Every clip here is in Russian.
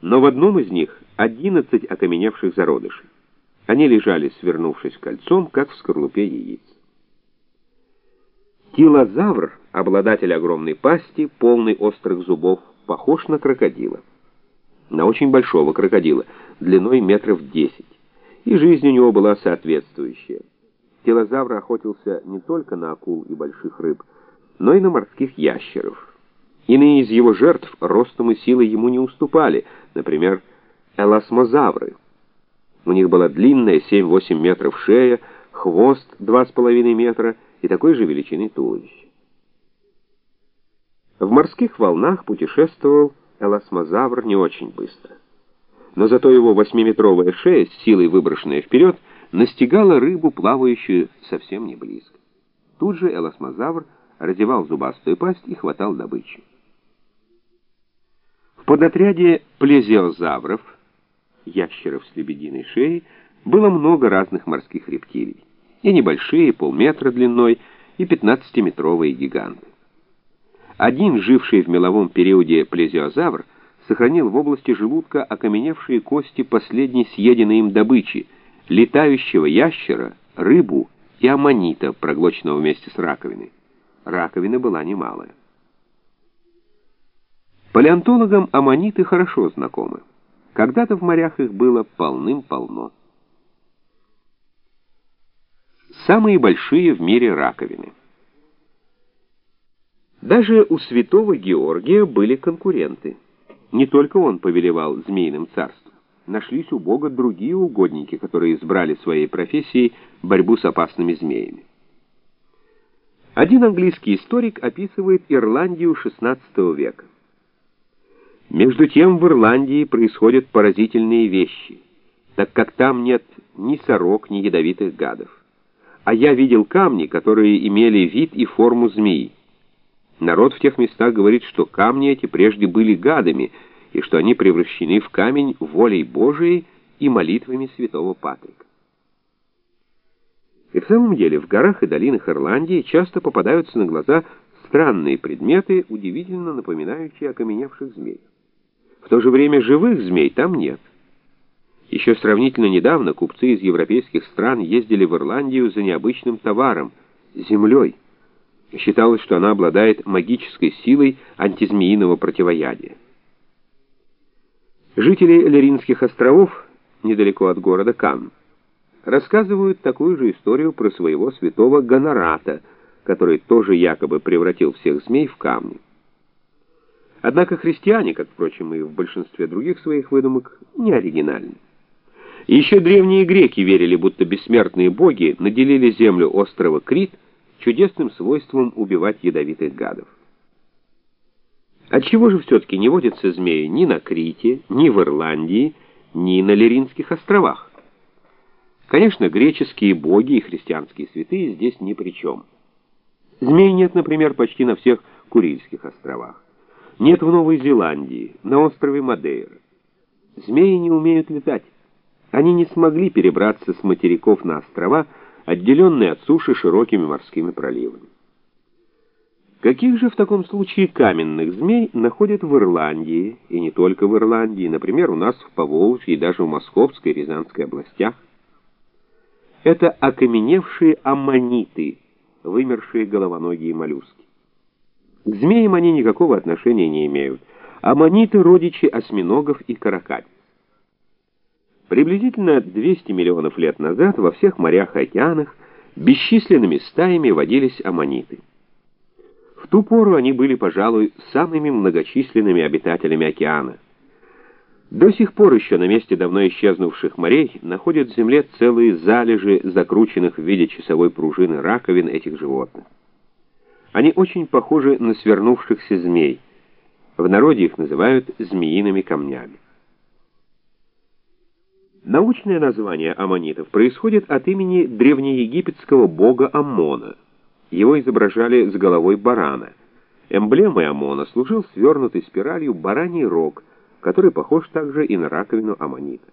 но в одном из них 11 окаменевших зародышей. Они лежали, свернувшись кольцом, как в скорлупе яиц. Тилозавр, обладатель огромной пасти, полный острых зубов, похож на крокодила. На очень большого крокодила, длиной метров 10. И жизнь у него была соответствующая. Тилозавр охотился не только на акул и больших рыб, но и на морских ящеров. Иные из его жертв ростом и силой ему не уступали, например, эласмозавры. У них была длинная 7-8 метров шея, хвост 2,5 метра и такой же величины туловище. В морских волнах путешествовал эласмозавр не очень быстро. Но зато его восьмиметровая шея, с силой выброшенная вперед, настигала рыбу, плавающую совсем не близко. Тут же эласмозавр разевал зубастую пасть и хватал добычу. Подотряде плезиозавров, ящеров с лебединой шеей, было много разных морских рептилий. И небольшие, полметра длиной, и 15-метровые гиганты. Один, живший в меловом периоде плезиозавр, сохранил в области желудка окаменевшие кости последней съеденной им добычи, летающего ящера, рыбу и аммонита, проглоченного вместе с раковиной. Раковина была немалая. Палеонтологам аммониты хорошо знакомы. Когда-то в морях их было полным-полно. Самые большие в мире раковины. Даже у святого Георгия были конкуренты. Не только он повелевал змеиным царством. Нашлись у Бога другие угодники, которые избрали своей профессией борьбу с опасными змеями. Один английский историк описывает Ирландию XVI века. Между тем в Ирландии происходят поразительные вещи, так как там нет ни сорок, ни ядовитых гадов. А я видел камни, которые имели вид и форму змеи. Народ в тех местах говорит, что камни эти прежде были гадами, и что они превращены в камень волей Божией и молитвами святого Патрика. И в самом деле в горах и долинах Ирландии часто попадаются на глаза странные предметы, удивительно напоминающие окаменевших змей. В то же время живых змей там нет. Еще сравнительно недавно купцы из европейских стран ездили в Ирландию за необычным товаром — землей. Считалось, что она обладает магической силой антизмеиного противоядия. Жители Леринских островов, недалеко от города Кан, рассказывают такую же историю про своего святого Гонората, который тоже якобы превратил всех змей в камни. Однако христиане, как, впрочем, и в большинстве других своих выдумок, не оригинальны. еще древние греки верили, будто бессмертные боги наделили землю острова Крит чудесным свойством убивать ядовитых гадов. Отчего же все-таки не водятся змеи ни на Крите, ни в Ирландии, ни на Леринских островах? Конечно, греческие боги и христианские святые здесь ни при чем. Змей нет, например, почти на всех Курильских островах. Нет в Новой Зеландии, на острове Мадейра. Змеи не умеют летать. Они не смогли перебраться с материков на острова, отделенные от суши широкими морскими проливами. Каких же в таком случае каменных змей находят в Ирландии, и не только в Ирландии, например, у нас в Поволжье и даже в Московской и Рязанской областях? Это окаменевшие аммониты, вымершие головоногие моллюски. К змеям они никакого отношения не имеют. Аммониты — родичи осьминогов и каракатиц. Приблизительно 200 миллионов лет назад во всех морях и океанах бесчисленными стаями водились аммониты. В ту пору они были, пожалуй, самыми многочисленными обитателями океана. До сих пор еще на месте давно исчезнувших морей находят в земле целые залежи закрученных в виде часовой пружины раковин этих животных. Они очень похожи на свернувшихся змей. В народе их называют змеиными камнями. Научное название аммонитов происходит от имени древнеегипетского бога Аммона. Его изображали с головой барана. Эмблемой Амона служил свернутый спиралью бараний рог, который похож также и на раковину аммонита.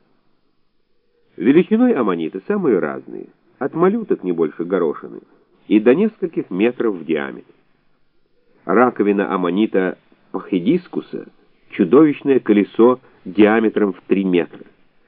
Величиной аммониты самые разные, от малюток не больше горошины и до нескольких метров в диаметре. Раковина аммонита пахидискуса — чудовищное колесо диаметром в 3 метра.